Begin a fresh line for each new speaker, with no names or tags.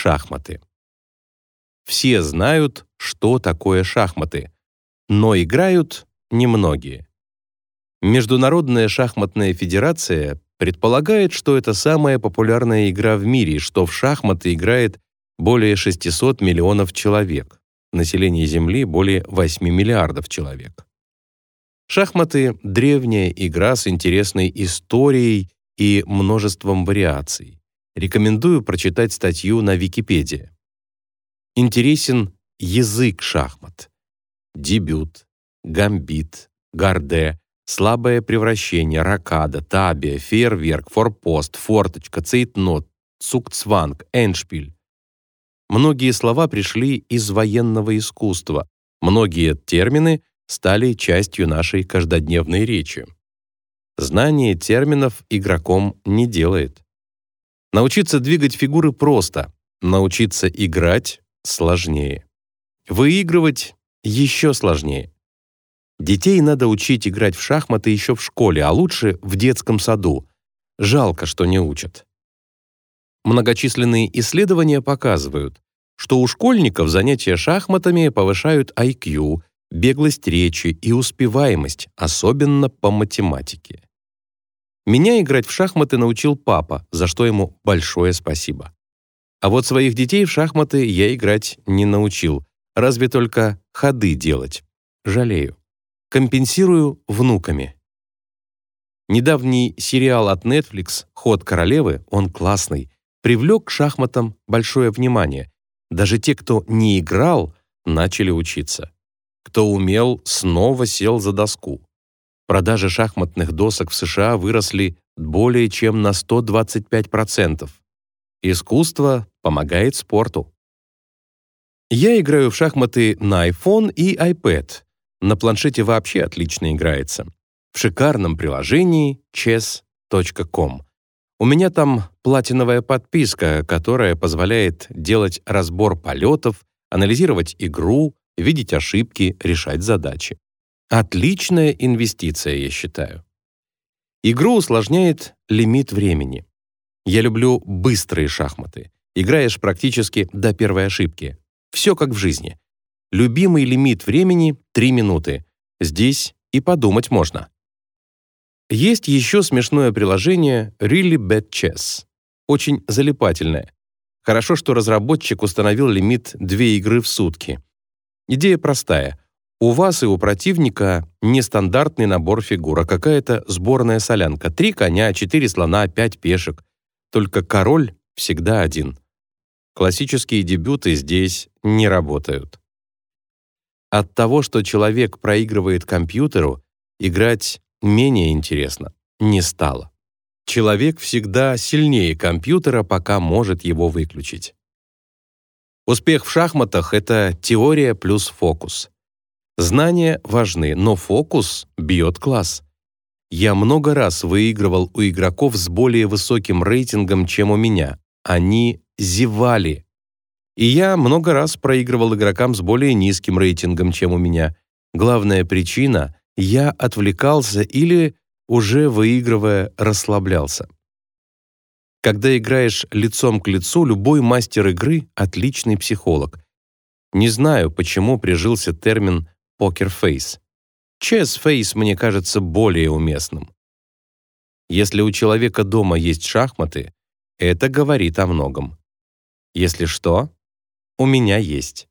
шахматы. Все знают, что такое шахматы, но играют немногие. Международная шахматная федерация предполагает, что это самая популярная игра в мире, что в шахматы играет более 600 миллионов человек. Население Земли более 8 миллиардов человек. Шахматы — древняя игра с интересной историей и множеством вариаций. Рекомендую прочитать статью на Википедии. Интересен язык шахмат. Дебют, гамбит, гарде, слабое превращение, ракада, табия, фейерверк, форпост, форточка, цейтнот, цукцванг, эндшпиль. Многие слова пришли из военного искусства, многие термины стали частью нашей каждодневной речи. Знание терминов игроком не делает. Научиться двигать фигуры просто, научиться играть сложнее. Выигрывать еще сложнее. Детей надо учить играть в шахматы еще в школе, а лучше в детском саду. Жалко, что не учат. Многочисленные исследования показывают, что у школьников занятия шахматами повышают IQ, беглость речи и успеваемость, особенно по математике. Меня играть в шахматы научил папа, за что ему большое спасибо. А вот своих детей в шахматы я играть не научил, разве только ходы делать. Жалею компенсирую внуками. Недавний сериал от Netflix «Ход королевы», он классный, привлек к шахматам большое внимание. Даже те, кто не играл, начали учиться. Кто умел, снова сел за доску. Продажи шахматных досок в США выросли более чем на 125%. Искусство помогает спорту. Я играю в шахматы на iPhone и iPad, на планшете вообще отлично играется. В шикарном приложении chess.com. У меня там платиновая подписка, которая позволяет делать разбор полетов, анализировать игру, видеть ошибки, решать задачи. Отличная инвестиция, я считаю. Игру усложняет лимит времени. Я люблю быстрые шахматы. Играешь практически до первой ошибки. Все как в жизни. Любимый лимит времени — 3 минуты. Здесь и подумать можно. Есть еще смешное приложение Really Bad Chess. Очень залипательное. Хорошо, что разработчик установил лимит 2 игры в сутки. Идея простая. У вас и у противника нестандартный набор фигур, а какая-то сборная солянка. Три коня, четыре слона, пять пешек. Только король всегда один. Классические дебюты здесь не работают. От того, что человек проигрывает компьютеру, играть менее интересно не стало. Человек всегда сильнее компьютера, пока может его выключить. Успех в шахматах — это теория плюс фокус. Знания важны, но фокус бьет класс. Я много раз выигрывал у игроков с более высоким рейтингом, чем у меня. Они зевали, и я много раз проигрывал игрокам с более низким рейтингом, чем у меня. Главная причина — я отвлекался или, уже выигрывая, расслаблялся. Когда играешь лицом к лицу, любой мастер игры — отличный психолог. Не знаю, почему прижился термин «покерфейс». Чесс-фейс мне кажется более уместным. Если у человека дома есть шахматы, это говорит о многом. Если что, у меня есть.